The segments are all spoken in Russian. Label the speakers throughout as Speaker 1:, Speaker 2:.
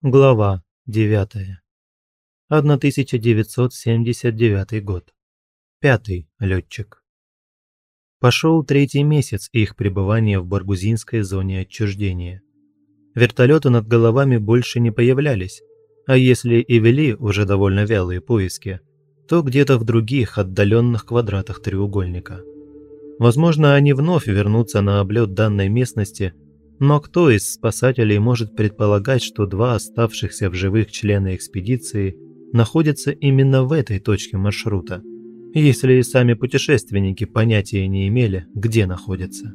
Speaker 1: Глава 9. 1979 год. Пятый летчик. Пошел третий месяц их пребывания в Баргузинской зоне отчуждения. Вертолеты над головами больше не появлялись, а если и вели уже довольно вялые поиски, то где-то в других отдаленных квадратах треугольника. Возможно, они вновь вернутся на облет данной местности – но кто из спасателей может предполагать, что два оставшихся в живых члена экспедиции находятся именно в этой точке маршрута, если и сами путешественники понятия не имели, где находятся?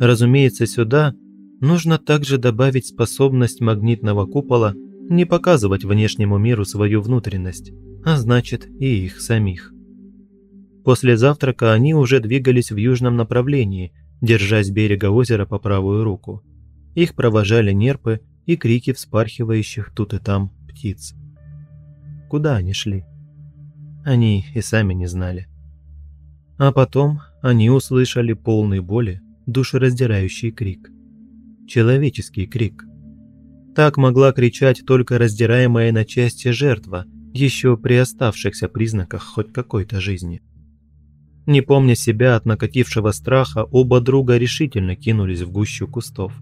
Speaker 1: Разумеется, сюда нужно также добавить способность магнитного купола не показывать внешнему миру свою внутренность, а значит и их самих. После завтрака они уже двигались в южном направлении – держась берега озера по правую руку. Их провожали нерпы и крики вспархивающих тут и там птиц. Куда они шли? Они и сами не знали. А потом они услышали полный боли душераздирающий крик. Человеческий крик. Так могла кричать только раздираемая на части жертва, еще при оставшихся признаках хоть какой-то жизни. Не помня себя от накатившего страха, оба друга решительно кинулись в гущу кустов.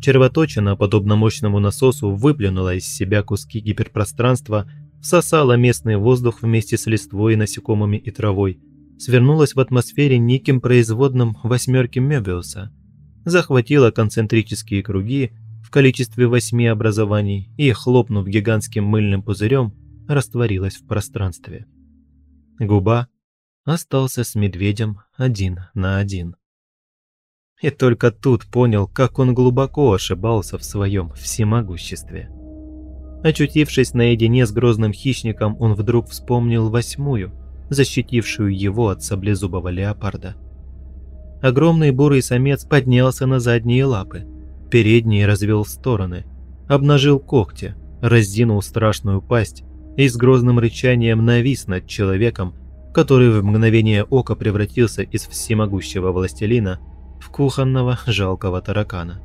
Speaker 1: Червоточина, подобно мощному насосу, выплюнула из себя куски гиперпространства, всосала местный воздух вместе с листвой, насекомыми и травой, свернулась в атмосфере неким производным восьмерки Мебиуса, захватила концентрические круги в количестве восьми образований и, хлопнув гигантским мыльным пузырем, растворилась в пространстве. Губа остался с медведем один на один. И только тут понял, как он глубоко ошибался в своем всемогуществе. Очутившись наедине с грозным хищником, он вдруг вспомнил восьмую, защитившую его от саблезубого леопарда. Огромный бурый самец поднялся на задние лапы, передние развел в стороны, обнажил когти, раздинул страшную пасть и с грозным рычанием навис над человеком, который в мгновение ока превратился из всемогущего властелина в кухонного жалкого таракана.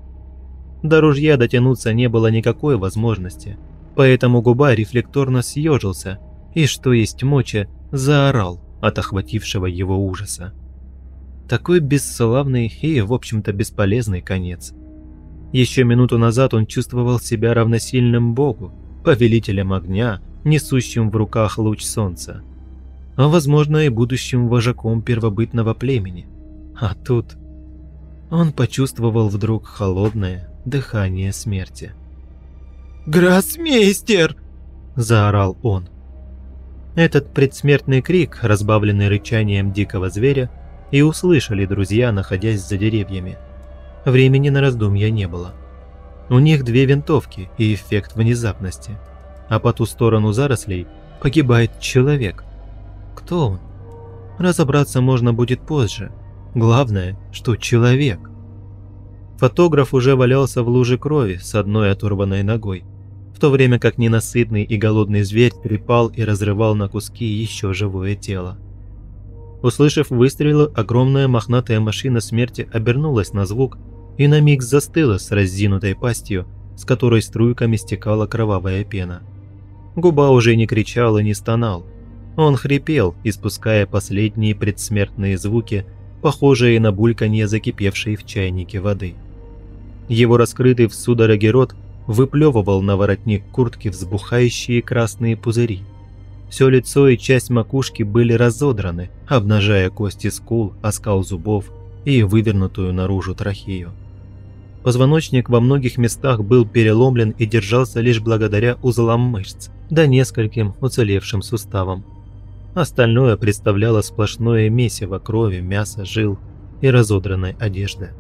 Speaker 1: До ружья дотянуться не было никакой возможности, поэтому губа рефлекторно съежился и, что есть моча, заорал от охватившего его ужаса. Такой бесславный и, в общем-то, бесполезный конец. Еще минуту назад он чувствовал себя равносильным Богу, повелителем огня, несущим в руках луч солнца а возможно и будущим вожаком первобытного племени. А тут он почувствовал вдруг холодное дыхание смерти.
Speaker 2: «Гроссмейстер!» – заорал он.
Speaker 1: Этот предсмертный крик, разбавленный рычанием дикого зверя, и услышали друзья, находясь за деревьями. Времени на раздумья не было. У них две винтовки и эффект внезапности, а по ту сторону зарослей погибает человек – он? Разобраться можно будет позже. Главное, что человек. Фотограф уже валялся в луже крови с одной оторванной ногой, в то время как ненасытный и голодный зверь трепал и разрывал на куски еще живое тело. Услышав выстрелы, огромная мохнатая машина смерти обернулась на звук и на миг застыла с раздинутой пастью, с которой струйками стекала кровавая пена. Губа уже не кричал и не стонал, он хрипел, испуская последние предсмертные звуки, похожие на бульканье закипевшей в чайнике воды. Его раскрытый в судороге рот выплевывал на воротник куртки взбухающие красные пузыри. Все лицо и часть макушки были разодраны, обнажая кости скул, оскал зубов и вывернутую наружу трахею. Позвоночник во многих местах был переломлен и держался лишь благодаря узлам мышц, да нескольким уцелевшим суставам. Остальное представляло сплошное месиво крови, мяса, жил и разодранной одежды.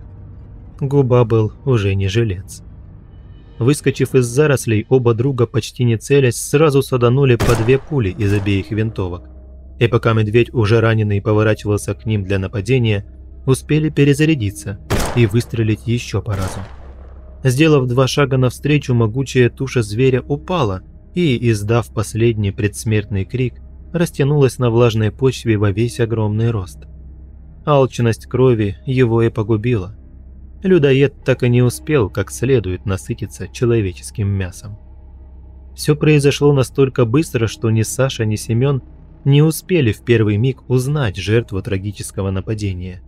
Speaker 1: Губа был уже не жилец. Выскочив из зарослей, оба друга, почти не целясь, сразу саданули по две пули из обеих винтовок. И пока медведь, уже раненый, поворачивался к ним для нападения, успели перезарядиться и выстрелить еще по разу. Сделав два шага навстречу, могучая туша зверя упала и, издав последний предсмертный крик, растянулась на влажной почве во весь огромный рост. Алчность крови его и погубила. Людоед так и не успел как следует насытиться человеческим мясом. Все произошло настолько быстро, что ни Саша, ни Семен не успели в первый миг узнать жертву трагического нападения.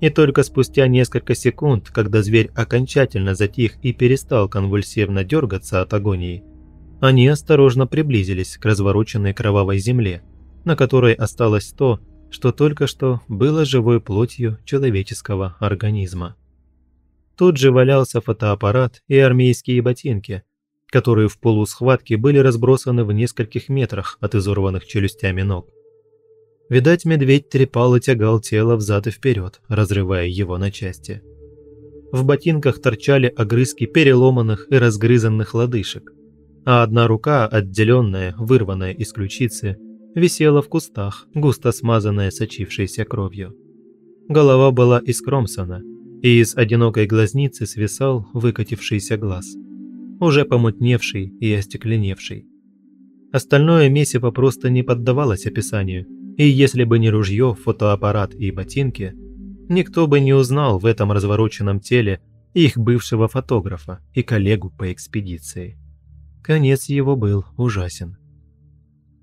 Speaker 1: И только спустя несколько секунд, когда зверь окончательно затих и перестал конвульсивно дергаться от агонии, они осторожно приблизились к развороченной кровавой земле, на которой осталось то, что только что было живой плотью человеческого организма. Тут же валялся фотоаппарат и армейские ботинки, которые в полусхватке были разбросаны в нескольких метрах от изорванных челюстями ног. Видать, медведь трепал и тягал тело взад и вперед, разрывая его на части. В ботинках торчали огрызки переломанных и разгрызанных лодыжек, а одна рука, отделенная, вырванная из ключицы, висела в кустах, густо смазанная сочившейся кровью. Голова была искромсана, и из одинокой глазницы свисал выкатившийся глаз, уже помутневший и остекленевший. Остальное месиво просто не поддавалось описанию, и если бы не ружье, фотоаппарат и ботинки, никто бы не узнал в этом развороченном теле их бывшего фотографа и коллегу по экспедиции. Конец его был ужасен.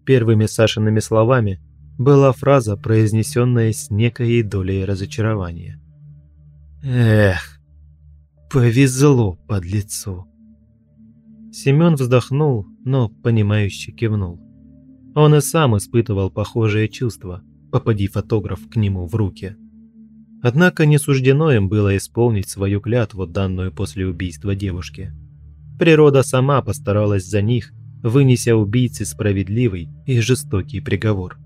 Speaker 1: Первыми Сашиными словами была фраза, произнесенная с некой долей разочарования. «Эх, повезло под лицо. Семен вздохнул, но понимающе кивнул. Он и сам испытывал похожее чувство, попади фотограф к нему в руки. Однако не суждено им было исполнить свою клятву, данную после убийства девушки. Природа сама постаралась за них вынеся убийце справедливый и жестокий приговор.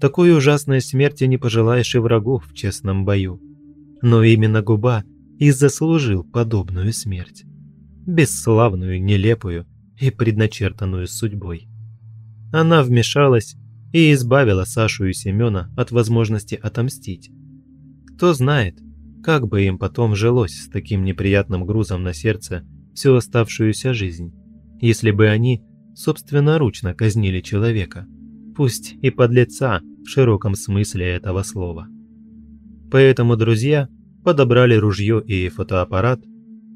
Speaker 1: Такой ужасной смерти не пожелаешь и врагу в честном бою. Но именно Губа и заслужил подобную смерть. Бесславную, нелепую и предначертанную судьбой. Она вмешалась и избавила Сашу и Семена от возможности отомстить. Кто знает, как бы им потом жилось с таким неприятным грузом на сердце всю оставшуюся жизнь, если бы они собственноручно казнили человека, пусть и подлеца в широком смысле этого слова. Поэтому друзья подобрали ружье и фотоаппарат,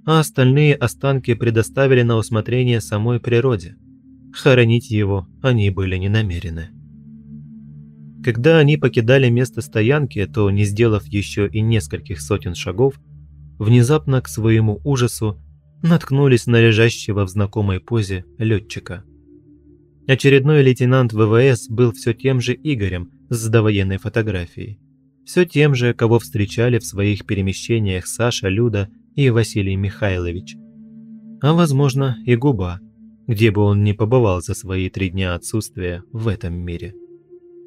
Speaker 1: а остальные останки предоставили на усмотрение самой природе. Хоронить его они были не намерены. Когда они покидали место стоянки, то, не сделав еще и нескольких сотен шагов, внезапно к своему ужасу наткнулись на лежащего в знакомой позе летчика. Очередной лейтенант ВВС был все тем же Игорем с довоенной фотографией. Все тем же, кого встречали в своих перемещениях Саша, Люда и Василий Михайлович. А возможно и Губа, где бы он ни побывал за свои три дня отсутствия в этом мире.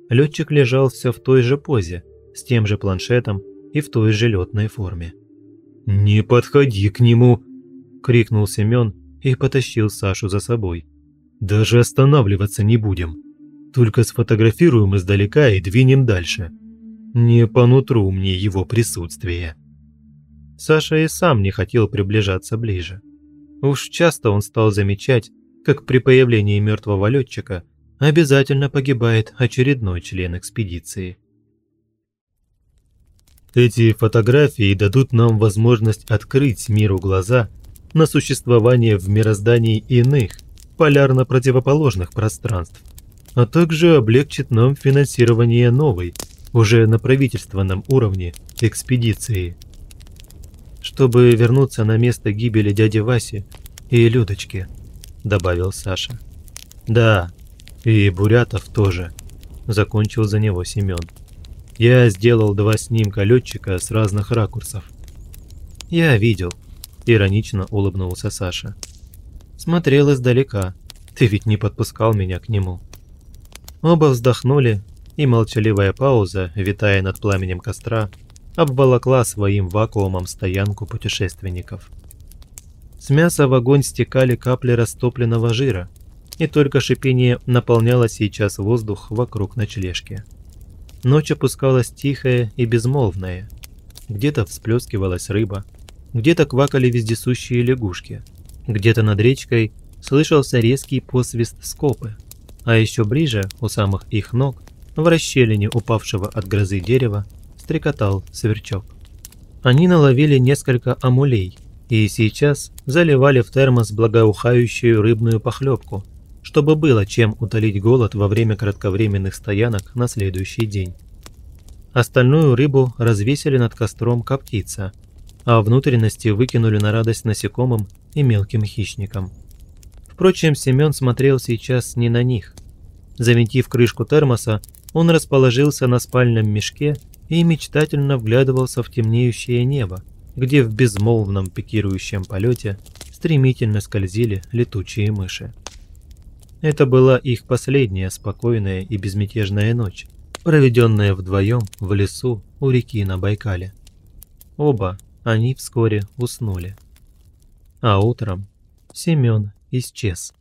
Speaker 1: Летчик лежал все в той же позе, с тем же планшетом и в той же летной форме. «Не подходи к нему!» – крикнул Семен и потащил Сашу за собой. Даже останавливаться не будем. Только сфотографируем издалека и двинем дальше. Не по нутру мне его присутствие. Саша и сам не хотел приближаться ближе. Уж часто он стал замечать, как при появлении мертвого летчика обязательно погибает очередной член экспедиции. Эти фотографии дадут нам возможность открыть миру глаза на существование в мироздании иных, полярно противоположных пространств, а также облегчит нам финансирование новой, уже на правительственном уровне, экспедиции. Чтобы вернуться на место гибели дяди Васи и Людочки, добавил Саша. Да, и Бурятов тоже, закончил за него Семен. Я сделал два снимка летчика с разных ракурсов. Я видел, иронично улыбнулся Саша. Смотрел издалека. Ты ведь не подпускал меня к нему. Оба вздохнули, и молчаливая пауза, витая над пламенем костра, обволокла своим вакуумом стоянку путешественников. С мяса в огонь стекали капли растопленного жира, и только шипение наполняло сейчас воздух вокруг ночлежки. Ночь опускалась тихая и безмолвная. Где-то всплескивалась рыба, где-то квакали вездесущие лягушки – где-то над речкой слышался резкий посвист скопы, а еще ближе, у самых их ног, в расщелине упавшего от грозы дерева, стрекотал сверчок. Они наловили несколько амулей и сейчас заливали в термос благоухающую рыбную похлебку, чтобы было чем утолить голод во время кратковременных стоянок на следующий день. Остальную рыбу развесили над костром коптиться, а внутренности выкинули на радость насекомым и мелким хищникам. Впрочем, Семен смотрел сейчас не на них. Завинтив крышку термоса, он расположился на спальном мешке и мечтательно вглядывался в темнеющее небо, где в безмолвном пикирующем полете стремительно скользили летучие мыши. Это была их последняя спокойная и безмятежная ночь, проведенная вдвоем в лесу у реки на Байкале. Оба они вскоре уснули. А утром Семен исчез.